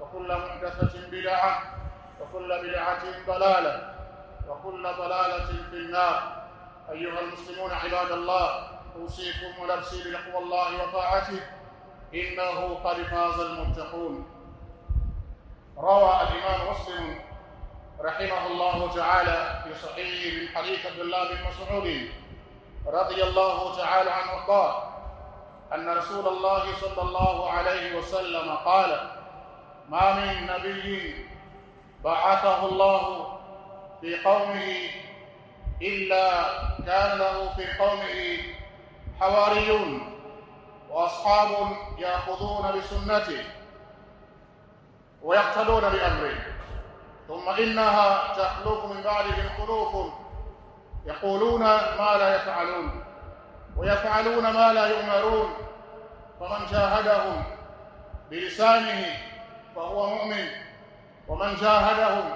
وكل محدثة بدعة وكل بدعة ضلالة وكل ضلالة في النار. أيها المسلمون عباد الله أوصيكم ونفسي بتقوى الله وطاعته. إنه قد فاز المتقون. روى الإمام مسلم رحمه الله تعالى في صحيحه من حديث عبد الله بن مسعود رضي الله تعالى عنه وارضاه أن رسول الله صلى الله عليه وسلم قال ما من نبي بعثه الله في قومه إلا كان له في قومه حواريون وأصحاب يأخذون بسنته ويقتدون بأمره. ثم إنها تخلف من بعدهم خلوف يقولون ما لا يفعلون ويفعلون ما لا يؤمرون. فمن جاهدهم بلسانه فهو مؤمن. ومن جاهدهم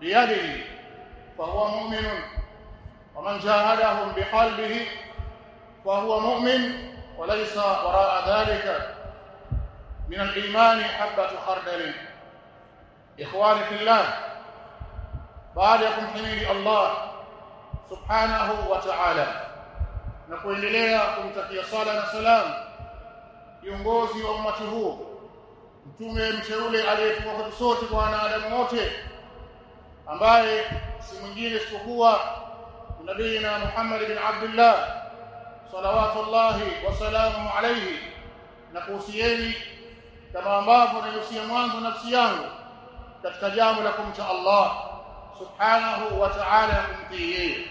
بيده فهو مؤمن. ومن جاهدهم بقلبه فهو مؤمن. وليس وراء ذلك من الإيمان حبة خردل. إخواني في الله بعد يكون حميد الله kuendelea kumtakia sala na salam kiongozi wa umati huu. Mtume mteule aliyetumwa kwetu sote kwa wanadamu wote ambaye si mwingine isipokuwa nabii na Muhammad bin Abdullah salawatullahi wa salamu alayhi na kuhusieni kama ambavyo nilihusia mwanzo nafsi yangu katika jambo la kumcha Allah subhanahu wa ta'ala kumtii yeye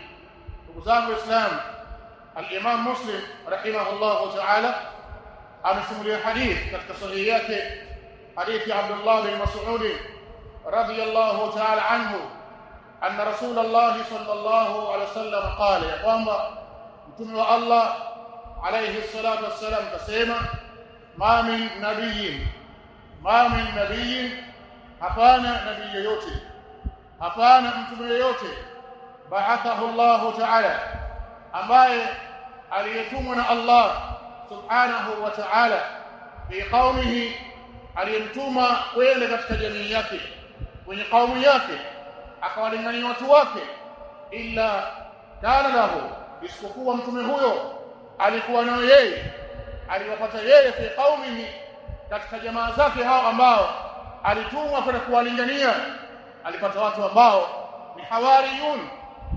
ndugu zangu waislamu al-Imam Muslim rahimahullah ta'ala amesimulia hadith katika sahihi yake حديث عبد الله بن مسعود رضي الله تعالى عنه أن رسول الله صلى الله عليه وسلم قال يا قوم أنتم الله عليه الصلاة والسلام قسما ما من نبي ما من نبي أفانا نبي يوتي أفانا أنتم يوتي بعثه الله تعالى. امباي اليتمنا الله سبحانه وتعالى في قومه aliyemtuma kwenda katika jamii yake kwenye kaumu yake akawalingania watu wake illa kana lahu isipokuwa mtume huyo alikuwa nayo yeye aliwapata yeye fi qaumihi katika jamaa zake hao ambao alitumwa kwenda kuwalingania. Alipata watu ambao ni hawariyun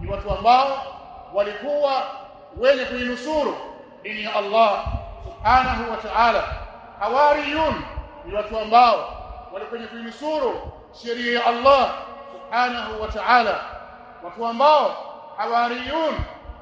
ni watu ambao walikuwa wenye kuinusuru dini ya Allah subhanahu wa ta'ala. Hawariyun ni watu ambao walikwenye kuinusuru sheria ya Allah subhanahu wa ta'ala. Watu ambao hawariyun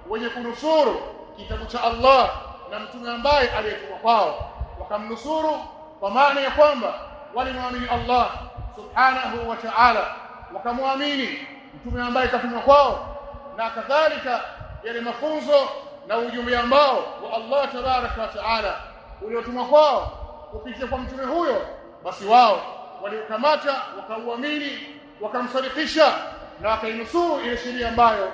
wenye kunusuru kitabu cha Allah na mtume ambaye aliyetumwa kwao. Wakamnusuru kwa maana ya kwamba walimwamini Allah subhanahu wa ta'ala. Wakamwamini mtume ambaye katumwa kwao na kadhalika yale mafunzo na ujumbe ambao wa Allah tabaraka wa taala uliotumwa kwao kupitia kwa mtume huyo basi wao waliokamata wakauamini wakamsadikisha na wakainusuru ile sheria ambayo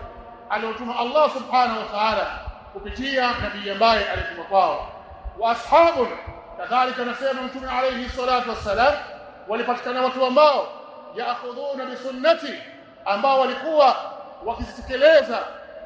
aliotuma Allah subhanahu wa ta'ala kupitia nabii ambaye alituma kwao. Wa ashabun kadhalika nasema mtume alayhi salatu wassalam walipatikana watu ambao yaakhudhuna bisunnati ambao walikuwa wakizitekeleza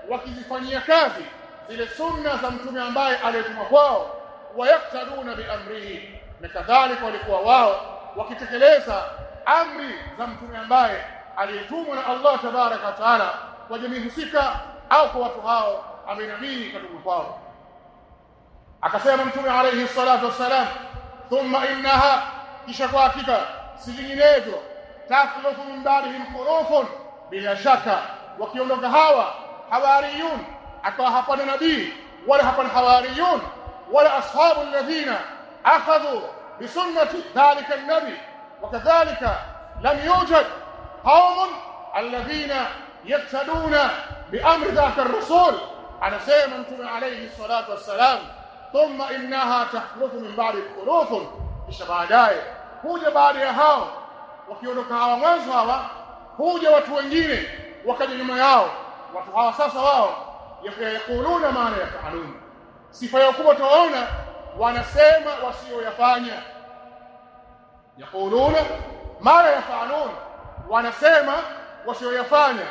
wakizifanyia kazi zile sunna za mtume ambaye aliyetuma kwao wayaktaduna biamrihi na kadhalika walikuwa wao wakitekeleza amri za mtume ambaye aliyetumwa na Allah tabaraka wa taala kwa jamii husika au kwa watu hao ambaye nabii katumwa kwao. Akasema mtume alayhi salatu wassalam thumma innaha kisha kwa hakika si vinginevyo takhlufu min ba'dihim khurufun bila shaka wakiondoka hawa hawariyun akawa hapana nabii wala hapana hawariyun wala ashabu alladhina akhadhu bisunnati dhalika an-nabi وكذلك لم يوجد قوم الذين يقتدون بأمر ذاك الرسول على سيما أنتم عليه الصلاة والسلام ثم إنها تخلف من بعد خلوف kisha baadaye huja baada ya hao wakiondoka hawa mwanzo hawa huja watu wengine wakaja nyuma yao watu hawa sasa wao yakuluna maana yafaluna sifa yao kubwa tuwaona wanasema wasioyafanya yaquluna ma la yafalun wanasema wasioyafanya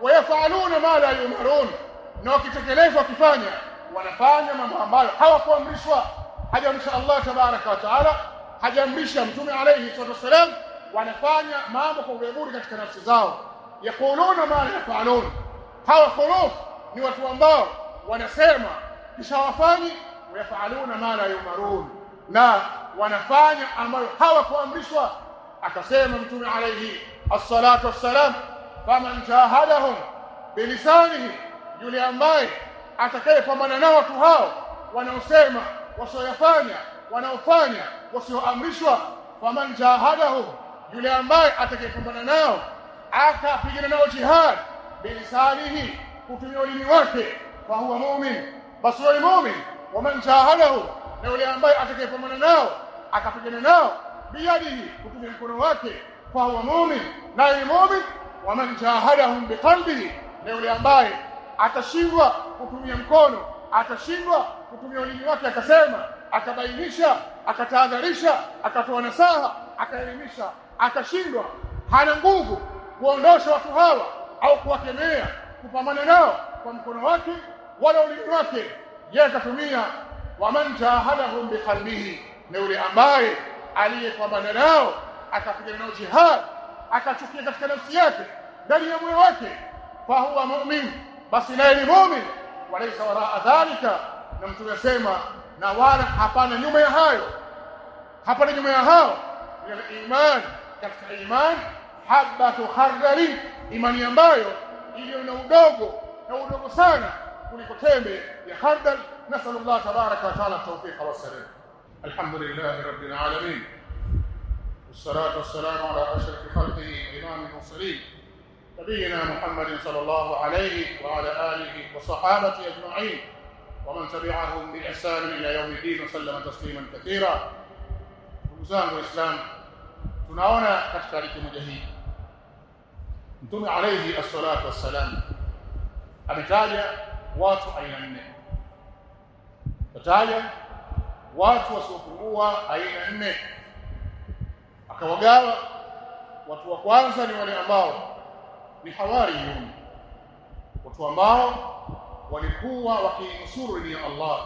wayafaluna ma la yumarun? Na wakitekeleza wakifanya wanafanya mambo ambayo hawakuamrishwa. Hajaamrisha Allah tabaraka wa taala hajaamrisha mtume alayhi salatu wasalam wanafanya mambo kwa ugheburi katika nafsi zao. Yaquluna ma la yafalun? Hawa khuluf ni watu ambao wanasema kisha wafanyi wayafaluna ma la yumarun. Na wanafanya ambayo hawakuamrishwa. Akasema mtume alayhi as-salatu wassalam faman jahadahum bilisanihi yule ambaye atakayepambana nao watu hao wanaosema wasioyafanya wanaofanya wasioamrishwa faman jahadahum yule ambaye atakayepambana nao akapigana nao jihad bilisanihi kutumia ulimi wake fa huwa mu'min basi yule mu'min waman jahadahum na yule ambaye atakayepambana nao akapigana nao biyadihi kutumia mkono wake fa huwa mu'min naye ni mu'min waman jahadahum biqalbihi na yule ambaye atashindwa kutumia mkono atashindwa kutumia ulimi wake akasema akabainisha akatahadharisha akatoa nasaha akaelimisha akashindwa. Hana nguvu kuondosha watu hawa au kuwakemea kupambana nao kwa mkono wake wala ulimi wake yeye akatumia waman jahadahum biqalbihi. Na yule ambaye aliyepambana nao akapigana nao jihad akachukia katika nafsi yake ndani ya moyo wake. Fa huwa mu'min basi naye ni mu'min. Walaysa waraa dhalika. Na mtume asema na wala hapana nyuma ya hayo. Hapana nyuma ya hao. Ya iman katika iman habatu khardali. Imani ambayo iliyo na udogo na udogo sana kuliko tembe ya hardal nasallu Allah tabaraka wa taala tawfiqa wasalam alhamdulillah rabbil alamin والصلاه والسلام على اشرف خلقه امام المرسلين نبينا محمد صلى الله عليه وعلى اله وصحابته اجمعين ومن تبعهم باحسان إلى يوم الدين وسلم تسليما كثيرا وزانوا الاسلام tunaona katika hadithi moja hii mtume alayhi as-salatu wassalam ametaja watu aina nne. Kataja watu wasiopungua aina nne. Akawagawa watu wa kwanza ni wale ambao ni hawariyun watu ambao walikuwa wakiinusuru dini ya Allah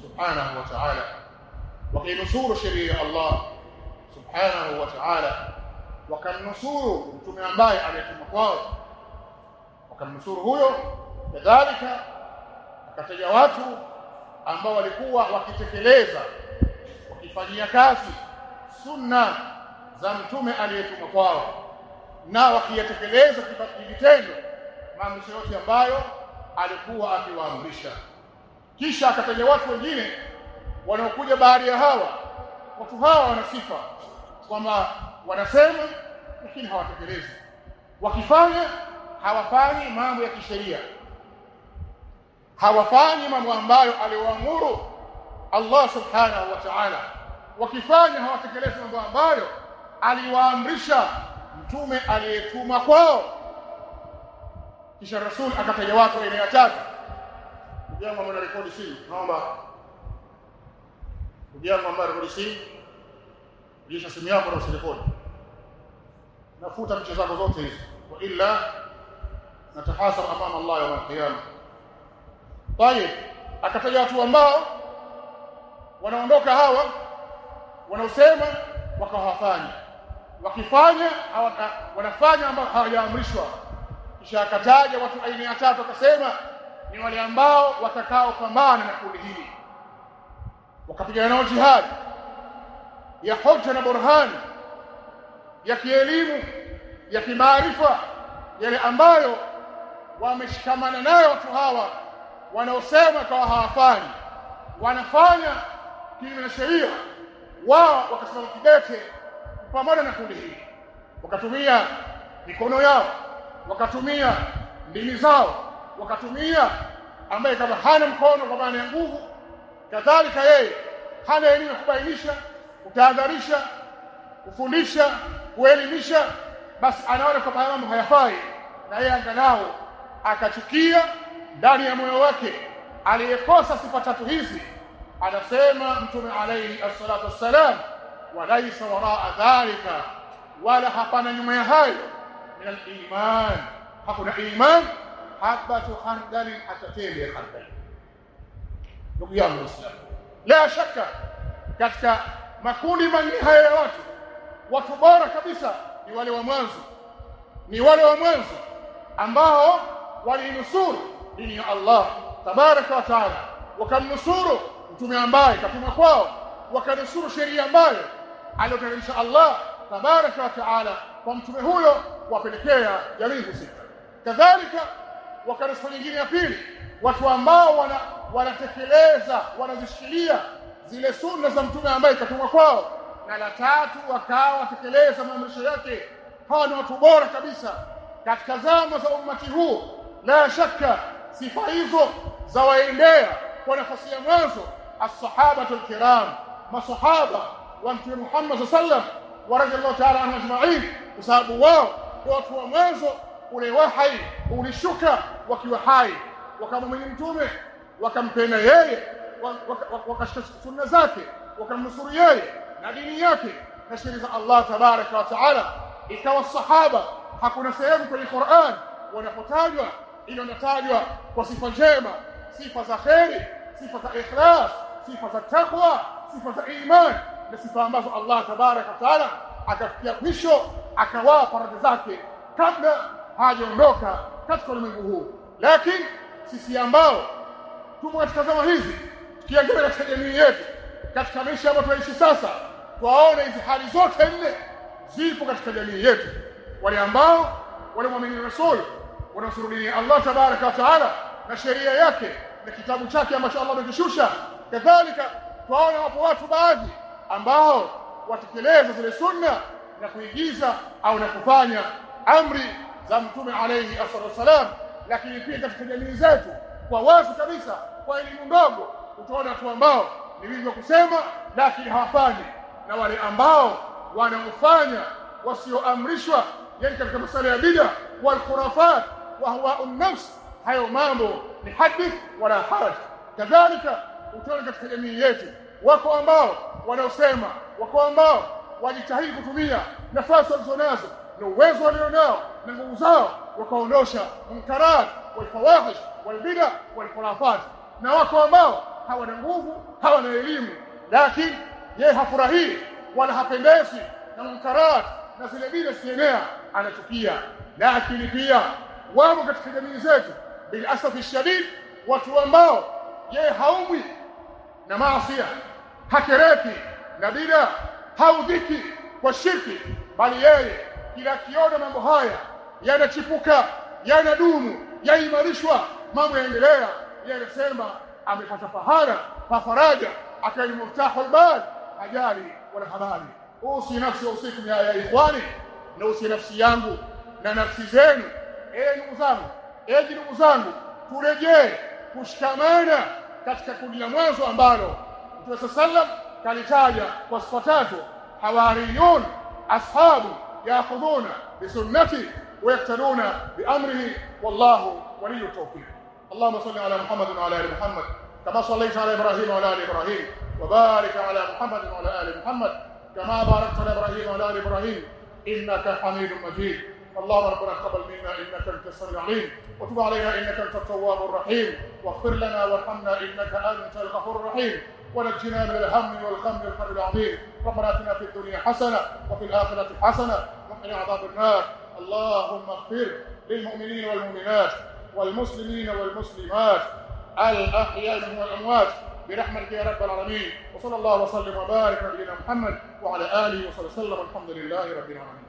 subhanahu wa ta'ala wakiinusuru sheria ya Allah subhanahu wa ta'ala wakamnusuru mtume ambaye aliyetuma kwao. Wakamnusuru huyo kadhalika akataja watu ambao walikuwa wakitekeleza wakifanyia kazi sunna za mtume aliyetuma kwao na wakiyatekeleza kivitendo maamrisho yote ambayo alikuwa akiwaamrisha. Kisha akataja watu wengine wanaokuja baada ya hawa watu hawa wana sifa kwamba wanasema lakini hawatekelezi. Wakifanya hawafanyi mambo ya kisheria hawafanyi mambo ambayo aliwaamuru Allah subhanahu wa ta'ala. Wakifanya hawatekelezi mambo ambayo aliwaamrisha mtume aliyetuma kwao. Kisha rasul akataja watu aina ya tatu. Ndugu yangu ambaye rekodi simu naomba. Ndugu yangu ambaye rekodi simu rudisha simu yako na usirekodi. Nafuta picha zako zote hizo wa illa natahasab amama Allah yawm al-qiyama tayeb akataja watu ambao wanaondoka hawa wanaosema wakawafanya wakifanya wanafanya ambao hawajaamrishwa. Kisha akataja watu aina ya tatu akasema ni wale ambao watakao pambana na kundi hili. Wakapigana nao jihadi ya hoja na burhani ya kielimu ya kimaarifa yale ambayo wameshikamana nayo watu hawa wanaosema kawa hawafanyi wanafanya kinyume na sheria wao wakasimama kidete pamoja na kundi hili. Wakatumia mikono yao wakatumia ndimi zao wakatumia ambaye kama hana mkono kwa maana ya nguvu kadhalika yeye hana elimu ya kubainisha kutahadharisha kufundisha kuelimisha basi anaona kwamba mambo hayafai na yeye angalau akachukia ndani ya moyo wake aliyekosa sifa tatu hizi anasema mtume alayhi as-salatu wassalam walaysa waraa dhalika wala hapana nyuma ya hayo min al-iman hakuna iman habatu khardali atatende khardali ndugu yangu Muislamu la shaka katika makundi manne haya ya watu watu bora kabisa ni wale wa mwanzo ni wale wa mwanzo ambao walinusuru dini ya Allah tabaraka wa taala. Wakamnusuru mtume ambaye katuma kwao. Wakanusuru sheria ambayo aliyoteremsha Allah tabaraka wa taala kwa mtume huyo wapelekea jamii husika. Kadhalika wakanusuru nyingine ya pili watu ambao wana wanatekeleza wanazishikilia zile sunna za mtume ambaye katumwa kwao. Na la tatu wakawa watekeleza maamrisho yake. Hawa ni watu bora kabisa. Katika zama za ummati huu la shaka sifa hizo za waendea kwa nafasi ya mwanzo as-sahabatu al-kiram masahaba wa mtume Muhammad sallam wa radiyallahu ta'ala anhu ajma'in kwa wao ndio watu wa mwanzo ule wahai ulishuka wakiwa hai wakamwamini mtume wakampenda yeye wakashika sunna zake wakamnusuru yeye na dini yake na sheria za Allah tabaraka wa taala ikawa sahaba hakuna sehemu kwenye Qur'an wanapotajwa ile inatajwa kwa sifa njema sifa za kheri sifa za ikhlas sifa za takwa sifa za iman na sifa ambazo Allah tabaraka taala akafikia mwisho akawapa radhi zake kabla hajaondoka katika ulimwengu huu. Lakini sisi ambao tumo katika zama hizi tukiangalia katika jamii yetu katika maisha ambayo tunaishi sasa twaona hizi hali zote nne zipo katika jamii yetu. Wale ambao walimwamini rasul wanasuru Allah tabaraka wa taala na sheria yake na kitabu chake ambacho Allah amekishusha. Kadhalika twaona wapo watu baadhi ambao watekeleza zile sunna na kuigiza au na kufanya amri za mtume alayhi wasalam lakini pia katika jamii zetu kwa wazi kabisa kwa elimu ndogo utaona watu ambao ni wingi kusema lakini hawafanyi. Na wale ambao wanaofanya wasioamrishwa yani katika masala ya bid'a wal khurafat wa huwa an-nafs. Hayo mambo ni hadith wala haraj kadhalika utaona katika jamii yetu. Wako ambao wanaosema wako ambao wajitahidi kutumia nafasi walizonazo na uwezo walionao na nguvu zao wakaondosha munkarat walfawahish walbida walkhurafat na wako ambao hawana nguvu hawana elimu lakini yeye hafurahii wala hapendezi na munkarat na zile bida zikienea anachukia. Lakini pia wamo katika jamii zetu. Bilasafi shadid watu ambao yeye haumwi na maasia hakereki na bida haudhiki kwa shirki bali yeye kila kiona mambo haya yanachipuka yanadumu yaimarishwa mambo yaendelea yeye anasema amepata fahara pa faraja akawa ni muftahu albal ajali wala habari usi nafsi usikum ya, ya ikhwani na usi nafsi yangu na nafsi zenu ee ndugu zangu ee ndugu zangu turejee kushikamana katika kundi la mwanzo ambalo Mtume sallam kalitaja kwa sifa tatu. Hawariyun أصحاب يأخذون بسنته ويقتدون بأمره والله ولي التوفيق اللهم صل على محمد وعلى آل محمد كما صليت على إبراهيم وعلى آل إبراهيم وبارك على محمد وعلى آل محمد كما باركت على إبراهيم وعلى آل إبراهيم إنك حميد مجيد اللهم ربنا تقبل منا انك أنت السميع العليم وتب علينا إنك أنت التواب الرحيم. واغفر لنا وارحمنا إنك أنت الغفور الرحيم. ونجنا من الهم والغم والكرب العظيم. ربنا آتنا في الدنيا حسنة وفي الآخرة حسنة وقنا عذاب النار. اللهم اغفر للمؤمنين والمؤمنات والمسلمين والمسلمات الأحياء منهم والأموات برحمتك يا رب العالمين. وصلى الله وسلم وبارك على نبينا محمد وعلى آله وصحبه وسلم. الحمد لله رب العالمين.